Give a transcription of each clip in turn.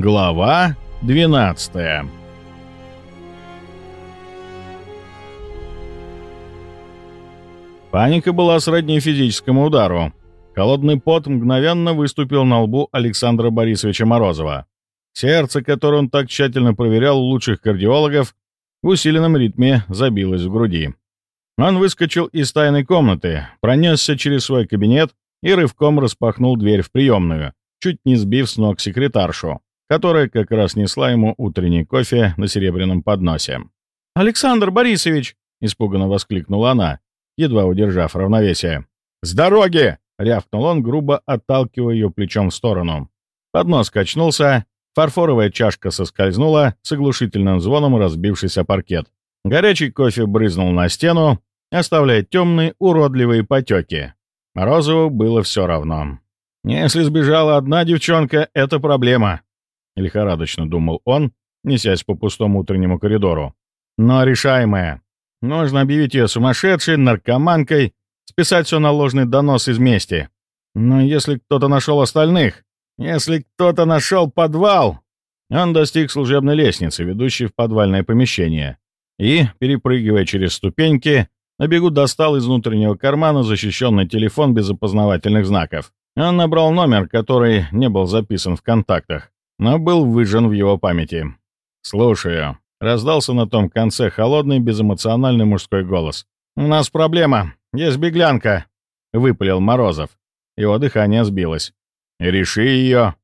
Глава 12 Паника была сродни физическому удару. Холодный пот мгновенно выступил на лбу Александра Борисовича Морозова. Сердце, которое он так тщательно проверял у лучших кардиологов, в усиленном ритме забилось в груди. Он выскочил из тайной комнаты, пронесся через свой кабинет и рывком распахнул дверь в приемную, чуть не сбив с ног секретаршу, которая как раз несла ему утренний кофе на серебряном подносе. «Александр Борисович!» — испуганно воскликнула она, едва удержав равновесие. «С дороги!» — рявкнул он, грубо отталкивая ее плечом в сторону. Поднос качнулся, фарфоровая чашка соскользнула, с оглушительным звоном разбившись о паркет. Горячий кофе брызнул на стену, оставляя темные уродливые потеки. Морозову было все равно. «Если сбежала одна девчонка, это проблема», — лихорадочно думал он, несясь по пустому утреннему коридору. «Но решаемая. Нужно объявить ее сумасшедшей, наркоманкой, списать все на ложный донос из мести. Но если кто-то нашел остальных, если кто-то нашел подвал...» Он достиг служебной лестницы, ведущей в подвальное помещение, и, перепрыгивая через ступеньки, на бегу достал из внутреннего кармана защищенный телефон без опознавательных знаков. Он набрал номер, который не был записан в контактах, но был выжжен в его памяти. «Слушаю», — раздался на том конце холодный, безэмоциональный мужской голос. «У нас проблема. Есть беглянка», — выпалил Морозов. Его дыхание сбилось. «Реши ее».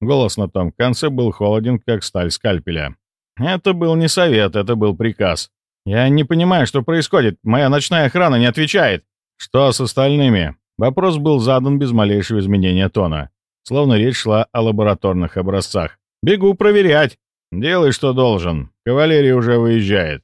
Голос на том конце был холоден, как сталь скальпеля. Это был не совет, это был приказ. «Я не понимаю, что происходит. Моя ночная охрана не отвечает». «Что с остальными?» Вопрос был задан без малейшего изменения тона, словно речь шла о лабораторных образцах. «Бегу проверять». «Делай, что должен. Кавалерия уже выезжает».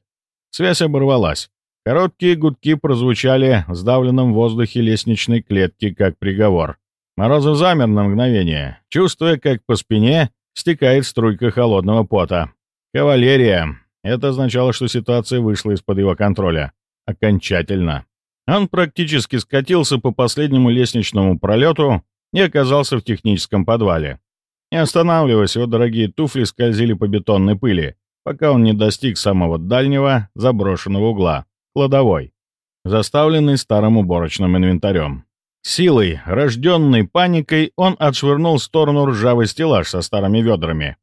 Связь оборвалась. Короткие гудки прозвучали в сдавленном воздухе лестничной клетки, как приговор. Морозов замер на мгновение, чувствуя, как по спине стекает струйка холодного пота. «Кавалерия!» Это означало, что ситуация вышла из-под его контроля. Окончательно. Он практически скатился по последнему лестничному пролету и оказался в техническом подвале. Не останавливаясь, его дорогие туфли скользили по бетонной пыли, пока он не достиг самого дальнего заброшенного угла — кладовой, заставленный старым уборочным инвентарем. Силой, рожденной паникой, он отшвырнул в сторону ржавый стеллаж со старыми ведрами,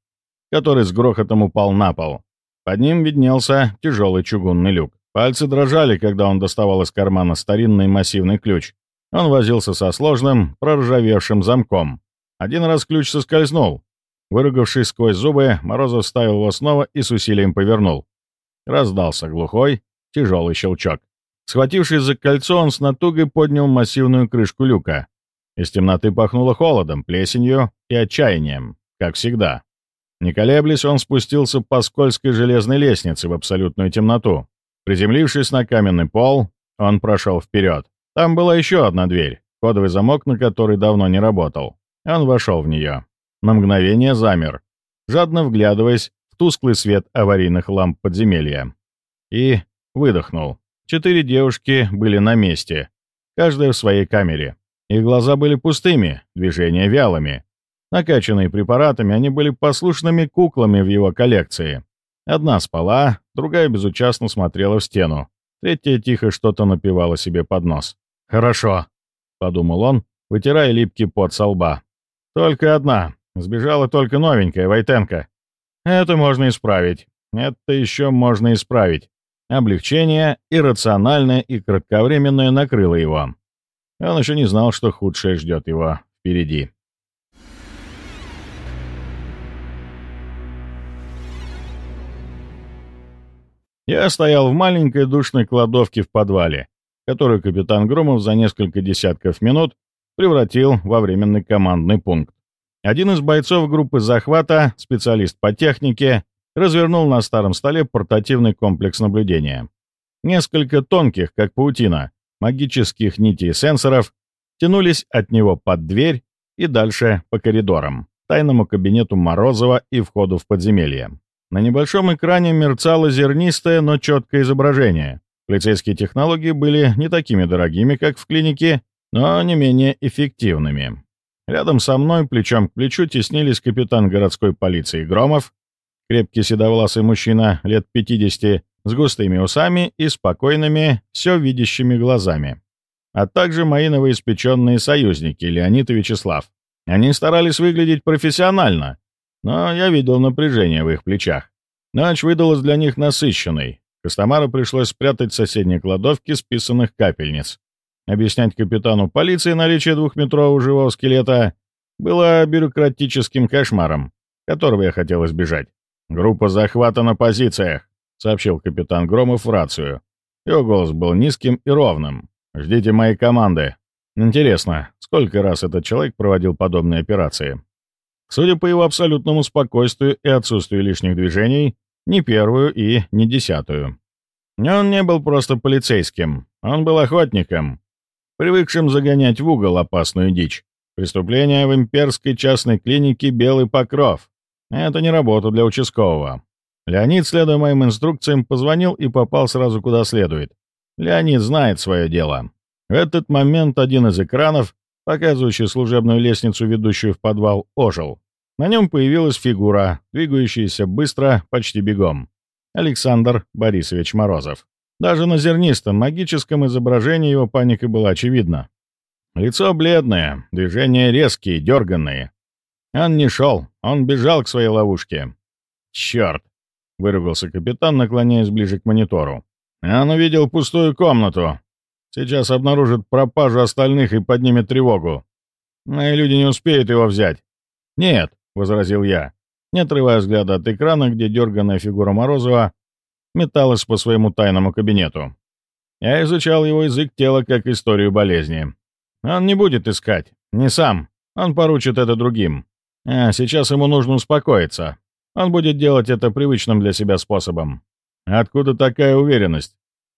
который с грохотом упал на пол. Под ним виднелся тяжелый чугунный люк. Пальцы дрожали, когда он доставал из кармана старинный массивный ключ. Он возился со сложным, проржавевшим замком. Один раз ключ соскользнул. Выругавшись сквозь зубы, Морозов вставил его снова и с усилием повернул. Раздался глухой, тяжелый щелчок. Схватившись за кольцо, он с натугой поднял массивную крышку люка. Из темноты пахнуло холодом, плесенью и отчаянием, как всегда. Не колеблясь, он спустился по скользкой железной лестнице в абсолютную темноту. Приземлившись на каменный пол, он прошел вперед. Там была еще одна дверь, кодовый замок на который давно не работал. Он вошел в нее. На мгновение замер, жадно вглядываясь в тусклый свет аварийных ламп подземелья. И выдохнул. Четыре девушки были на месте, каждая в своей камере. Их глаза были пустыми, движения вялыми. Накачанные препаратами, они были послушными куклами в его коллекции. Одна спала, другая безучастно смотрела в стену, третья тихо что-то напевала себе под нос. «Хорошо», — подумал он, вытирая липкий пот со лба. «Только одна. Сбежала только новенькая, Войтенко. Это можно исправить. Это еще можно исправить. Облегчение, иррациональное и кратковременное накрыло его. Он еще не знал, что худшее ждет его впереди. Я стоял в маленькой душной кладовке в подвале, которую капитан Громов за несколько десятков минут превратил во временный командный пункт. Один из бойцов группы захвата, специалист по технике, развернул на старом столе портативный комплекс наблюдения. Несколько тонких, как паутина, магических нитей сенсоров тянулись от него под дверь и дальше по коридорам, тайному кабинету Морозова и входу в подземелье. На небольшом экране мерцало зернистое, но четкое изображение. Полицейские технологии были не такими дорогими, как в клинике, но не менее эффективными. Рядом со мной, плечом к плечу, теснились капитан городской полиции Громов, крепкий седовласый мужчина лет 50, с густыми усами и спокойными, все видящими глазами, а также мои новоиспеченные союзники Леонид и Вячеслав. Они старались выглядеть профессионально, но я видел напряжение в их плечах. Ночь выдалась для них насыщенной. Костомару пришлось спрятать в соседней кладовке списанных капельниц. Объяснять капитану полиции наличие двухметрового живого скелета было бюрократическим кошмаром, которого я хотел избежать. «Группа захвата на позициях», — сообщил капитан Громов в рацию. Его голос был низким и ровным. «Ждите моей команды. Интересно, сколько раз этот человек проводил подобные операции?» Судя по его абсолютному спокойствию и отсутствию лишних движений, не первую и не десятую. Он не был просто полицейским, он был охотником, привыкшим загонять в угол опасную дичь. Преступление в имперской частной клинике «Белый покров». Это не работа для участкового. Леонид, следуя моим инструкциям, позвонил и попал сразу куда следует. Леонид знает свое дело. В этот момент один из экранов показывающий служебную лестницу, ведущую в подвал, ожил. На нем появилась фигура, двигающаяся быстро, почти бегом. Александр Борисович Морозов. Даже на зернистом магическом изображении его паника была очевидна. Лицо бледное, движения резкие, дерганные. Он не шел, он бежал к своей ловушке. «Черт!» — выругался капитан, наклоняясь ближе к монитору. Он увидел пустую комнату, Сейчас обнаружит пропажу остальных и поднимет тревогу. Мои люди не успеют его взять. Нет, — возразил я, не отрывая взгляда от экрана, где дерганная фигура Морозова металась по своему тайному кабинету. Я изучал его язык тела как историю болезни. Он не будет искать, не сам, он поручит это другим. А сейчас ему нужно успокоиться. Он будет делать это привычным для себя способом. Откуда такая уверенность?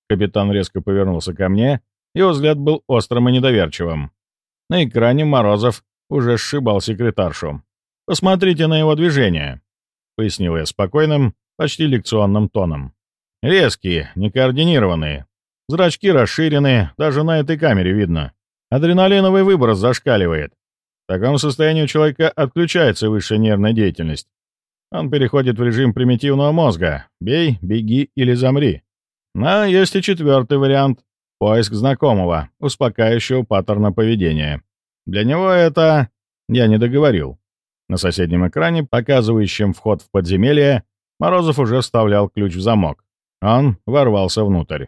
Капитан резко повернулся ко мне, его взгляд был острым и недоверчивым. На экране Морозов уже сшибал секретаршу. «Посмотрите на его движение», — пояснил я спокойным, почти лекционным тоном. «Резкие, некоординированные. Зрачки расширены, даже на этой камере видно. Адреналиновый выброс зашкаливает. В таком состоянии у человека отключается высшая нервная деятельность. Он переходит в режим примитивного мозга. Бей, беги или замри. Но есть и четвертый вариант. Поиск знакомого, успокаивающего паттерна поведения. Для него это... Я не договорил. На соседнем экране, показывающем вход в подземелье, Морозов уже вставлял ключ в замок. Он ворвался внутрь.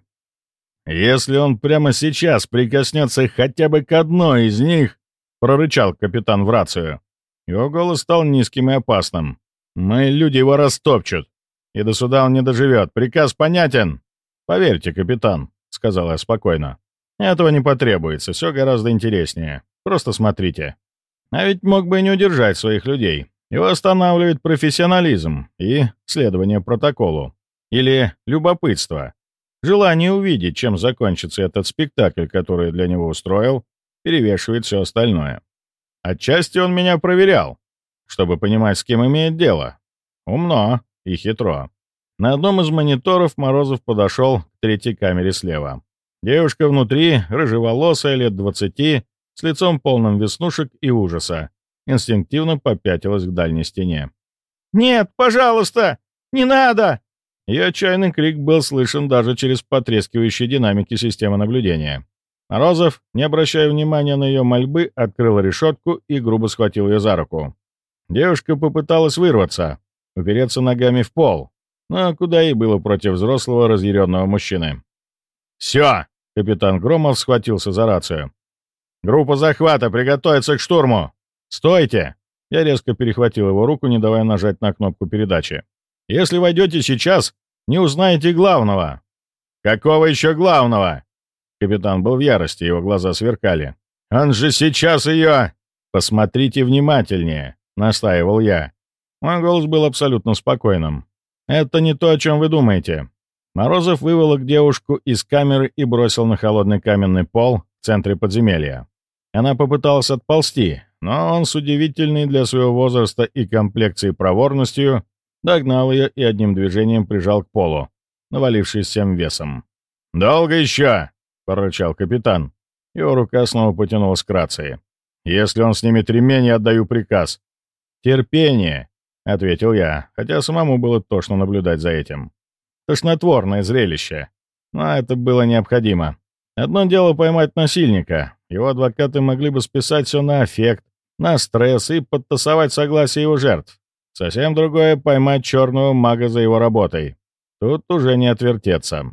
«Если он прямо сейчас прикоснется хотя бы к одной из них», — прорычал капитан в рацию. Его голос стал низким и опасным. «Мы люди его растопчут, и до суда он не доживет. Приказ понятен?» «Поверьте, капитан», — сказал я спокойно. «Этого не потребуется, все гораздо интереснее. Просто смотрите. А ведь мог бы и не удержать своих людей. Его останавливает профессионализм и следование протоколу. Или любопытство. Желание увидеть, чем закончится этот спектакль, который для него устроил, перевешивает все остальное. Отчасти он меня проверял, чтобы понимать, с кем имеет дело. Умно и хитро. На одном из мониторов Морозов подошел к третьей камере слева. Девушка внутри, рыжеволосая, лет двадцати, с лицом полным веснушек и ужаса, инстинктивно попятилась к дальней стене. «Нет, пожалуйста! Не надо!» Ее отчаянный крик был слышен даже через потрескивающие динамики системы наблюдения. Морозов, не обращая внимания на ее мольбы, открыл решетку и грубо схватил ее за руку. Девушка попыталась вырваться, упереться ногами в пол, но куда и было против взрослого разъяренного мужчины. «Все!» — капитан Громов схватился за рацию. «Группа захвата, приготовиться к штурму! Стойте!» Я резко перехватил его руку, не давая нажать на кнопку передачи. «Если войдете сейчас, не узнаете главного!» «Какого еще главного?» Капитан был в ярости, его глаза сверкали. «Он же сейчас ее...» «Посмотрите внимательнее», — настаивал я. Мой голос был абсолютно спокойным. «Это не то, о чем вы думаете». Морозов выволок девушку из камеры и бросил на холодный каменный пол в центре подземелья. Она попыталась отползти, но он с удивительной для своего возраста и комплекции проворностью догнал ее и одним движением прижал к полу, навалившись всем весом. «Долго еще!» — прорычал капитан. Его рука снова потянулась к рации. Если он снимет ремень, я отдаю приказ. Терпение, — ответил я, хотя самому было тошно наблюдать за этим. Тошнотворное зрелище. Но это было необходимо. Одно дело поймать насильника. Его адвокаты могли бы списать все на аффект, на стресс и подтасовать согласие его жертв. Совсем другое — поймать черного мага за его работой. Тут уже не отвертеться.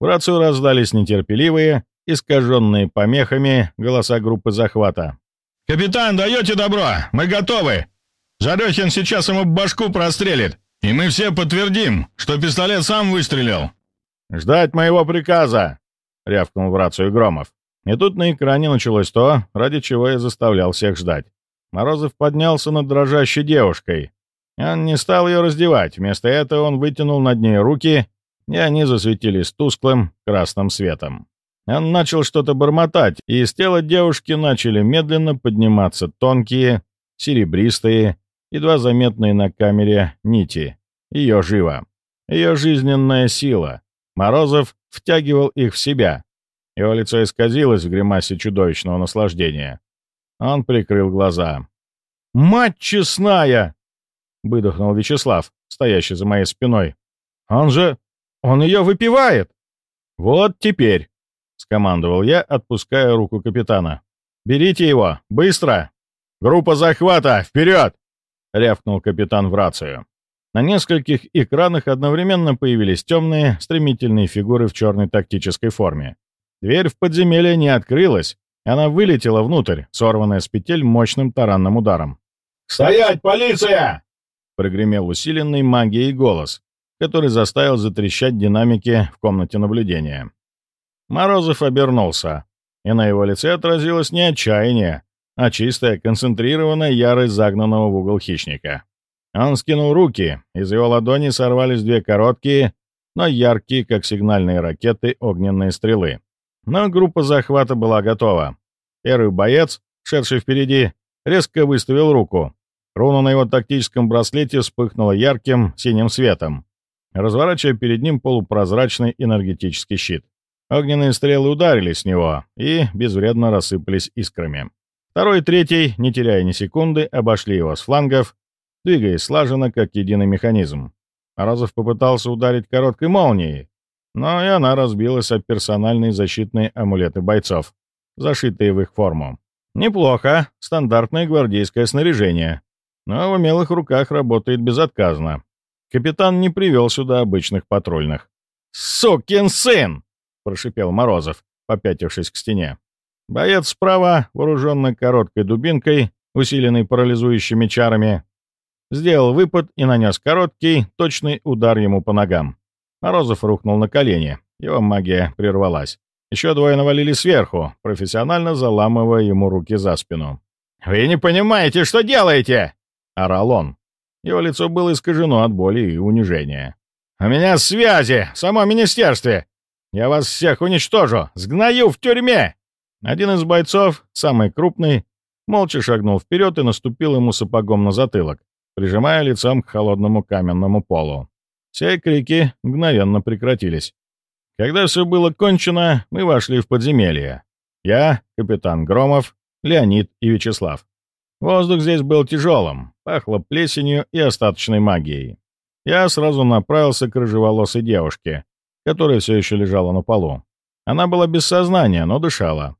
В рацию раздались нетерпеливые, искаженные помехами голоса группы захвата. «Капитан, даете добро? Мы готовы! Жарехин сейчас ему башку прострелит, и мы все подтвердим, что пистолет сам выстрелил!» «Ждать моего приказа!» — рявкнул в рацию Громов. И тут на экране началось то, ради чего я заставлял всех ждать. Морозов поднялся над дрожащей девушкой. Он не стал ее раздевать, вместо этого он вытянул над ней руки, и они засветились тусклым красным светом. Он начал что-то бормотать, и из тела девушки начали медленно подниматься тонкие, серебристые, едва заметные на камере нити. Ее живо. Ее жизненная сила. Морозов втягивал их в себя, его лицо исказилось в гримасе чудовищного наслаждения. Он прикрыл глаза. «Мать честная!» — выдохнул Вячеслав, стоящий за моей спиной. «Он же... он ее выпивает!» «Вот теперь!» — скомандовал я, отпуская руку капитана. «Берите его! Быстро!» «Группа захвата! Вперед!» — рявкнул капитан в рацию. На нескольких экранах одновременно появились темные, стремительные фигуры в черной тактической форме. Дверь в подземелье не открылась, она вылетела внутрь, сорванная с петель мощным таранным ударом. «Стоять, полиция!» — прогремел усиленный магией голос, который заставил затрещать динамики в комнате наблюдения. Морозов обернулся, и на его лице отразилось не отчаяние, а чистая, концентрированная ярость загнанного в угол хищника. Он скинул руки, из его ладони сорвались две короткие, но яркие, как сигнальные ракеты, огненные стрелы. Но группа захвата была готова. Первый боец, шедший впереди, резко выставил руку. Руна на его тактическом браслете вспыхнула ярким синим светом, разворачивая перед ним полупрозрачный энергетический щит. Огненные стрелы ударили с него и безвредно рассыпались искрами. Второй и третий, не теряя ни секунды, обошли его с флангов, двигаясь слаженно, как единый механизм. Морозов попытался ударить короткой молнией, но и она разбилась об персональные защитные амулеты бойцов, зашитые в их форму. Неплохо, стандартное гвардейское снаряжение, но в умелых руках работает безотказно. Капитан не привел сюда обычных патрульных. «Сукин сын!» — прошипел Морозов, попятившись к стене. Боец справа, вооруженный короткой дубинкой, усиленной парализующими чарами, сделал выпад и нанес короткий, точный удар ему по ногам. Морозов рухнул на колени. Его магия прервалась. Еще двое навалили сверху, профессионально заламывая ему руки за спину. «Вы не понимаете, что делаете!» — орал он. Его лицо было искажено от боли и унижения. «У меня связи! В самом министерстве! Я вас всех уничтожу! Сгною в тюрьме!» Один из бойцов, самый крупный, молча шагнул вперед и наступил ему сапогом на затылок, прижимая лицом к холодному каменному полу. Все крики мгновенно прекратились. Когда все было кончено, мы вошли в подземелье. Я, капитан Громов, Леонид и Вячеслав. Воздух здесь был тяжелым, пахло плесенью и остаточной магией. Я сразу направился к рыжеволосой девушке, которая все еще лежала на полу. Она была без сознания, но дышала.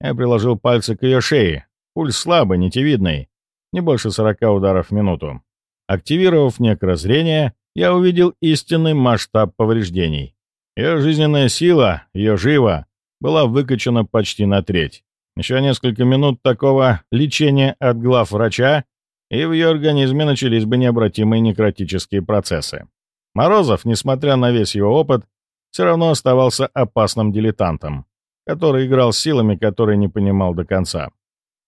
Я приложил пальцы к ее шее. Пульс слабый, нитевидный. Не больше 40 ударов в минуту. Активировав некрозрение, я увидел истинный масштаб повреждений. Ее жизненная сила, ее жива, была выкачана почти на треть. Еще несколько минут такого лечения от глав врача, и в ее организме начались бы необратимые некротические процессы. Морозов, несмотря на весь его опыт, все равно оставался опасным дилетантом, который играл силами, которые не понимал до конца.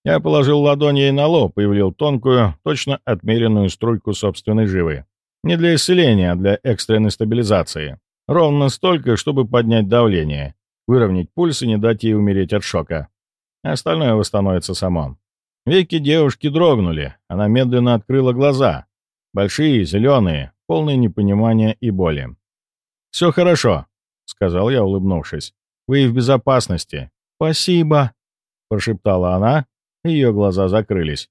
Я положил ладонь ей на лоб и влил тонкую, точно отмеренную струйку собственной живы. Не для исцеления, а для экстренной стабилизации. Ровно столько, чтобы поднять давление, выровнять пульс и не дать ей умереть от шока. Остальное восстановится само. Веки девушки дрогнули, она медленно открыла глаза. Большие, зеленые, полные непонимания и боли. «Все хорошо», — сказал я, улыбнувшись. «Вы в безопасности». «Спасибо», — прошептала она, ее глаза закрылись.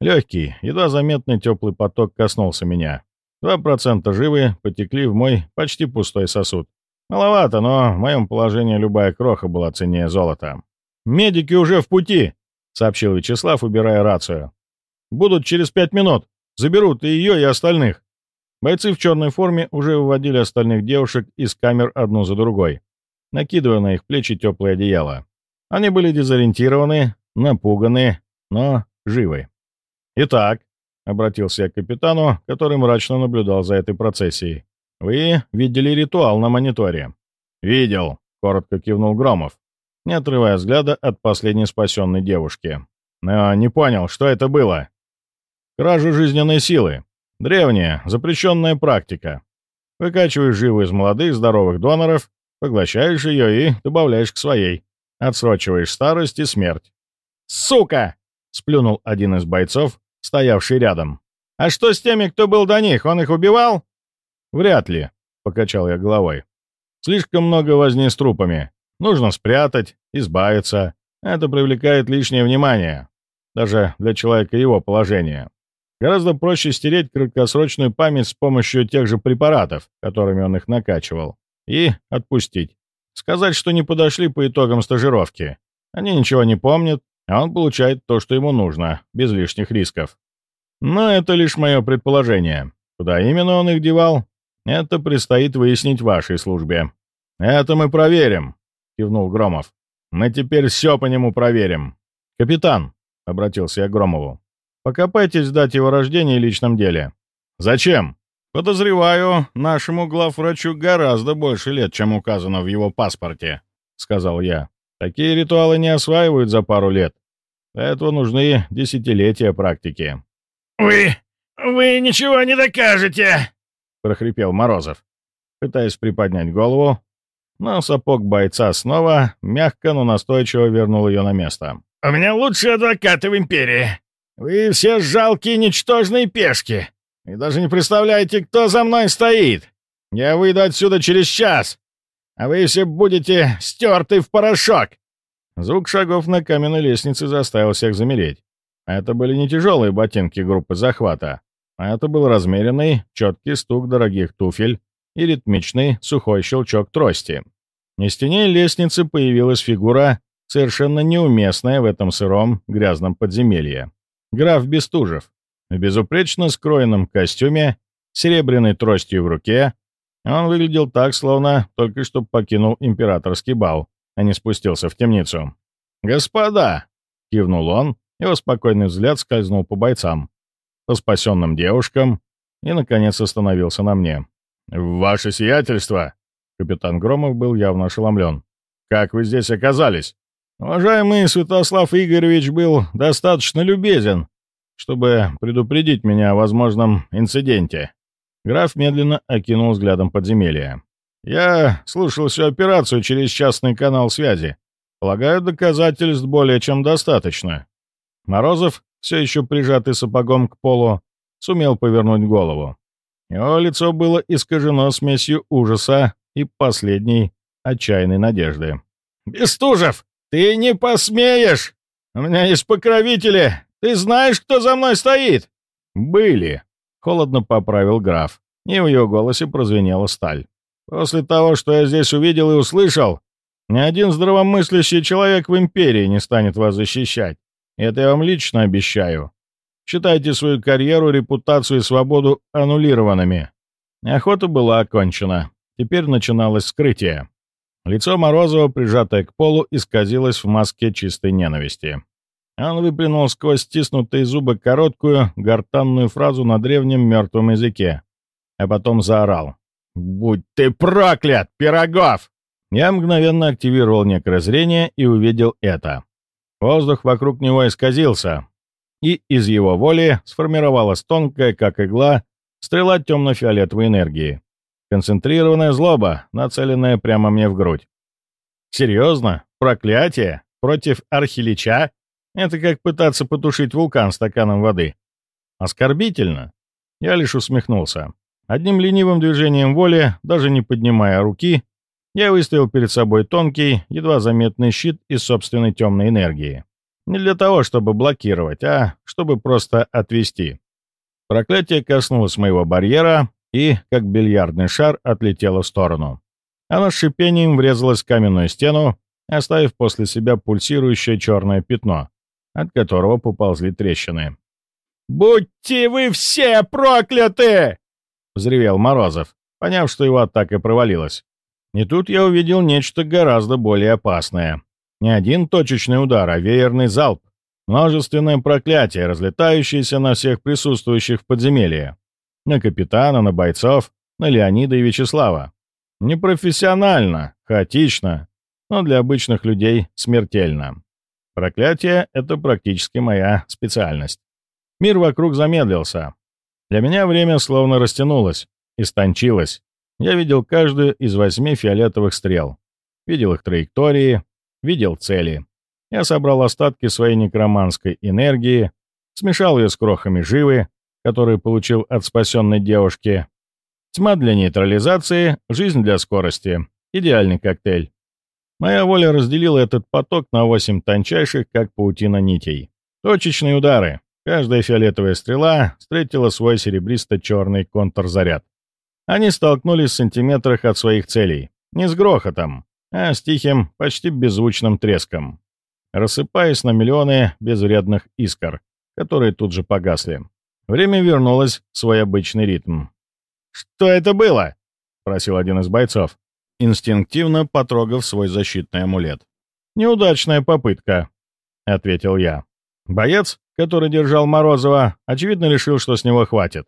Легкий, едва заметный теплый поток коснулся меня. Два процента живы потекли в мой почти пустой сосуд. Маловато, но в моем положении любая кроха была ценнее золота. «Медики уже в пути!» — сообщил Вячеслав, убирая рацию. «Будут через пять минут. Заберут и ее, и остальных». Бойцы в черной форме уже выводили остальных девушек из камер одну за другой, накидывая на их плечи теплое одеяло. Они были дезориентированы, напуганы, но живы. «Итак», — обратился я к капитану, который мрачно наблюдал за этой процессией, — «вы видели ритуал на мониторе?» «Видел», — коротко кивнул Громов, не отрывая взгляда от последней спасенной девушки. «Но не понял, что это было?» «Кража жизненной силы. Древняя, запрещенная практика. Выкачиваешь живу из молодых, здоровых доноров, поглощаешь ее и добавляешь к своей. Отсрочиваешь старость и смерть». «Сука!» — сплюнул один из бойцов, стоявший рядом. «А что с теми, кто был до них? Он их убивал?» «Вряд ли», — покачал я головой. «Слишком много возни с трупами. Нужно спрятать, избавиться. Это привлекает лишнее внимание, даже для человека его положения. Гораздо проще стереть краткосрочную память с помощью тех же препаратов, которыми он их накачивал, и отпустить. Сказать, что не подошли по итогам стажировки. Они ничего не помнят, а он получает то, что ему нужно, без лишних рисков. Но это лишь мое предположение. Куда именно он их девал, это предстоит выяснить вашей службе. «Это мы проверим», — кивнул Громов. «Мы теперь все по нему проверим». «Капитан», — обратился я к Громову, — «покопайтесь в дате его рождения и личном деле». «Зачем?» «Подозреваю, нашему главврачу гораздо больше лет, чем указано в его паспорте», — сказал я. Такие ритуалы не осваивают за пару лет. Для этого нужны десятилетия практики. «Вы... вы ничего не докажете!» — прохрипел Морозов. Пытаясь приподнять голову, но сапог бойца снова мягко, но настойчиво вернул ее на место. «У меня лучшие адвокаты в Империи. Вы все жалкие ничтожные пешки. И даже не представляете, кто за мной стоит. Я выйду отсюда через час а вы все будете стерты в порошок!» Звук шагов на каменной лестнице заставил всех замереть. Это были не тяжелые ботинки группы захвата, а это был размеренный, четкий стук дорогих туфель и ритмичный, сухой щелчок трости. На стене лестницы появилась фигура, совершенно неуместная в этом сыром, грязном подземелье. Граф Бестужев, в безупречно скроенном костюме, серебряной тростью в руке, он выглядел так, словно только что покинул императорский бал, а не спустился в темницу. «Господа!» — кивнул он, его спокойный взгляд скользнул по бойцам, по спасенным девушкам и, наконец, остановился на мне. «Ваше сиятельство!» Капитан Громов был явно ошеломлен. «Как вы здесь оказались?» «Уважаемый Святослав Игоревич был достаточно любезен, чтобы предупредить меня о возможном инциденте», Граф медленно окинул взглядом подземелье. «Я слушал всю операцию через частный канал связи. Полагаю, доказательств более чем достаточно». Морозов, все еще прижатый сапогом к полу, сумел повернуть голову. Его лицо было искажено смесью ужаса и последней отчаянной надежды. «Бестужев, ты не посмеешь! У меня есть покровители! Ты знаешь, кто за мной стоит?» «Были», Холодно поправил граф, и в его голосе прозвенела сталь. «После того, что я здесь увидел и услышал, ни один здравомыслящий человек в Империи не станет вас защищать. Это я вам лично обещаю. Считайте свою карьеру, репутацию и свободу аннулированными». Охота была окончена. Теперь начиналось скрытие. Лицо Морозова, прижатое к полу, исказилось в маске чистой ненависти. Он выплюнул сквозь стиснутые зубы короткую, гортанную фразу на древнем мертвом языке, а потом заорал. «Будь ты проклят, Пирогов!» Я мгновенно активировал некрозрение и увидел это. Воздух вокруг него исказился, и из его воли сформировалась тонкая, как игла, стрела темно-фиолетовой энергии. Концентрированная злоба, нацеленная прямо мне в грудь. «Серьезно? Проклятие? Против Архилича?» Это как пытаться потушить вулкан стаканом воды. Оскорбительно. Я лишь усмехнулся. Одним ленивым движением воли, даже не поднимая руки, я выставил перед собой тонкий, едва заметный щит из собственной темной энергии. Не для того, чтобы блокировать, а чтобы просто отвести. Проклятие коснулось моего барьера и, как бильярдный шар, отлетело в сторону. Оно с шипением врезалось в каменную стену, оставив после себя пульсирующее черное пятно, от которого поползли трещины. «Будьте вы все прокляты!» — взревел Морозов, поняв, что его атака провалилась. И тут я увидел нечто гораздо более опасное. Не один точечный удар, а веерный залп. Множественное проклятие, разлетающееся на всех присутствующих в подземелье. На капитана, на бойцов, на Леонида и Вячеслава. Непрофессионально, хаотично, но для обычных людей смертельно. Проклятие — это практически моя специальность. Мир вокруг замедлился. Для меня время словно растянулось, истончилось. Я видел каждую из восьми фиолетовых стрел. Видел их траектории, видел цели. Я собрал остатки своей некроманской энергии, смешал ее с крохами живы, которые получил от спасенной девушки. Тьма для нейтрализации, жизнь для скорости. Идеальный коктейль. Моя воля разделила этот поток на восемь тончайших, как паутина нитей. Точечные удары. Каждая фиолетовая стрела встретила свой серебристо-черный контрзаряд. Они столкнулись в сантиметрах от своих целей. Не с грохотом, а с тихим, почти беззвучным треском. Рассыпаясь на миллионы безвредных искр, которые тут же погасли. Время вернулось в свой обычный ритм. «Что это было?» — просил один из бойцов, инстинктивно потрогав свой защитный амулет. «Неудачная попытка», — ответил я. Боец, который держал Морозова, очевидно решил, что с него хватит.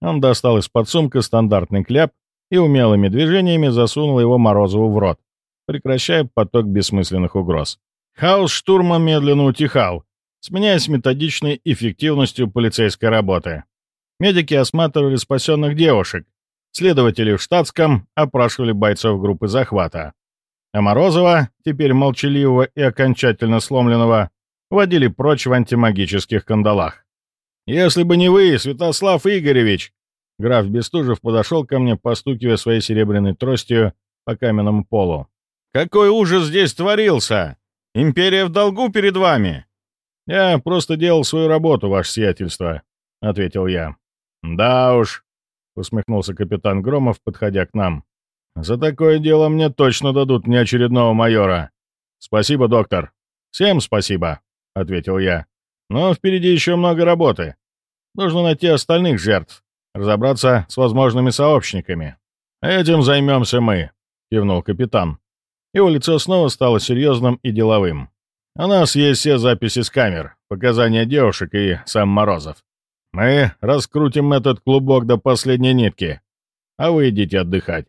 Он достал из-под сумка стандартный кляп и умелыми движениями засунул его Морозову в рот, прекращая поток бессмысленных угроз. Хаос штурма медленно утихал, сменяясь методичной эффективностью полицейской работы. Медики осматривали спасенных девушек, следователи в штатском опрашивали бойцов группы захвата. А Морозова, теперь молчаливого и окончательно сломленного, водили прочь в антимагических кандалах. «Если бы не вы, Святослав Игоревич!» Граф Бестужев подошел ко мне, постукивая своей серебряной тростью по каменному полу. «Какой ужас здесь творился! Империя в долгу перед вами!» «Я просто делал свою работу, ваше сиятельство», — ответил я. «Да уж», — усмехнулся капитан Громов, подходя к нам. «За такое дело мне точно дадут неочередного майора. Спасибо, доктор. Всем спасибо». — ответил я. «Но впереди еще много работы. Нужно найти остальных жертв, разобраться с возможными сообщниками. Этим займемся мы», — кивнул капитан. Его лицо снова стало серьезным и деловым. «У нас есть все записи с камер, показания девушек и сам Морозов. Мы раскрутим этот клубок до последней нитки, а вы идите отдыхать.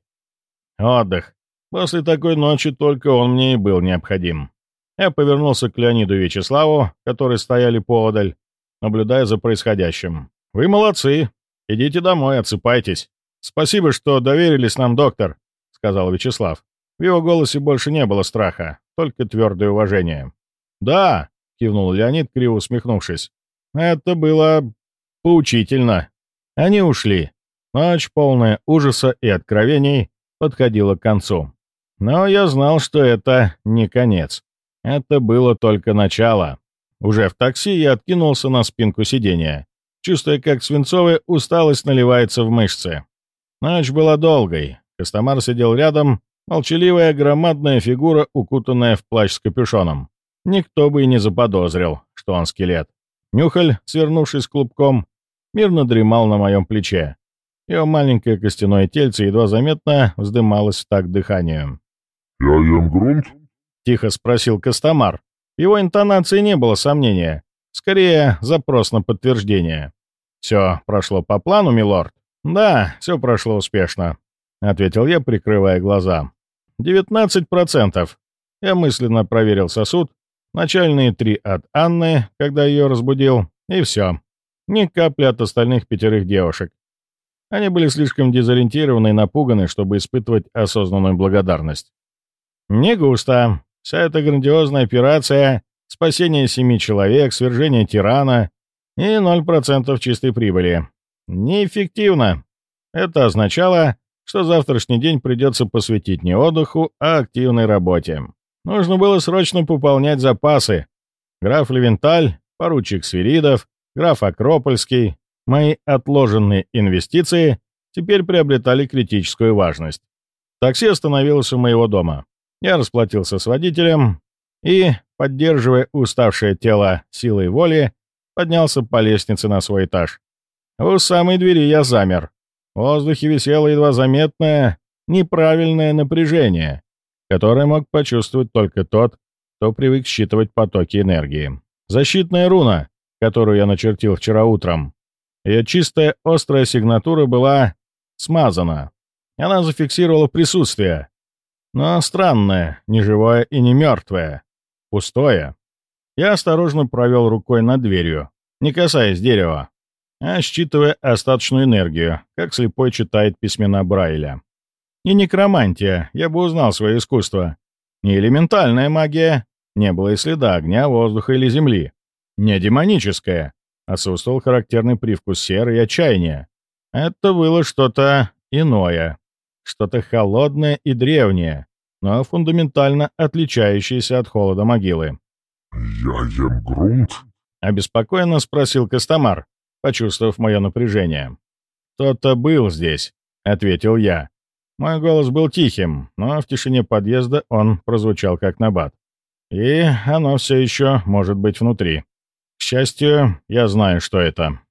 Отдых. После такой ночи только он мне и был необходим. Я повернулся к Леониду и Вячеславу, которые стояли поодаль, наблюдая за происходящим. «Вы молодцы. Идите домой, отсыпайтесь. Спасибо, что доверились нам, доктор», — сказал Вячеслав. В его голосе больше не было страха, только твердое уважение. «Да», — кивнул Леонид, криво усмехнувшись. «Это было поучительно». Они ушли. Ночь, полная ужаса и откровений, подходила к концу. Но я знал, что это не конец. Это было только начало. Уже в такси я откинулся на спинку сиденья, чувствуя, как свинцовая усталость наливается в мышцы. Ночь была долгой. Костомар сидел рядом, молчаливая громадная фигура, укутанная в плащ с капюшоном. Никто бы и не заподозрил, что он скелет. Нюхаль, свернувшись клубком, мирно дремал на моем плече. Его маленькое костяное тельце едва заметно вздымалось в такт дыханию. «Я ем грунт?» — тихо спросил Костомар. Его интонации не было сомнения. Скорее, запрос на подтверждение. «Все прошло по плану, милорд?» «Да, все прошло успешно», — ответил я, прикрывая глаза. «Девятнадцать процентов». Я мысленно проверил сосуд, начальные три от Анны, когда ее разбудил, и все. Ни капли от остальных пятерых девушек. Они были слишком дезориентированы и напуганы, чтобы испытывать осознанную благодарность. «Не густо. Вся эта грандиозная операция, спасение семи человек, свержение тирана и 0% чистой прибыли. Неэффективно. Это означало, что завтрашний день придется посвятить не отдыху, а активной работе. Нужно было срочно пополнять запасы, Граф Левенталь, поручик Свиридов, граф Акропольский, мои отложенные инвестиции теперь приобретали критическую важность. Такси остановилось у моего дома. Я расплатился с водителем и, поддерживая уставшее тело силой воли, поднялся по лестнице на свой этаж. У самой двери я замер. В воздухе висело едва заметное, неправильное напряжение, которое мог почувствовать только тот, кто привык считывать потоки энергии. Защитная руна, которую я начертил вчера утром. Ее чистая острая сигнатура была смазана. Она зафиксировала присутствие. Но странное, не живое и не мертвое. Пустое. Я осторожно провел рукой над дверью, не касаясь дерева, а считывая остаточную энергию, как слепой читает письмена Брайля. Не некромантия, я бы узнал свое искусство. Не элементальная магия, не было и следа огня, воздуха или земли. Не демоническая, отсутствовал характерный привкус серы и отчаяния. Это было что-то иное, что-то холодное и древнее, но фундаментально отличающееся от холода могилы. «Я ем грунт?» — обеспокоенно спросил Костомар, почувствовав мое напряжение. «Кто-то был здесь», — ответил я. Мой голос был тихим, но в тишине подъезда он прозвучал как набат. И оно все еще может быть внутри. К счастью, я знаю, что это.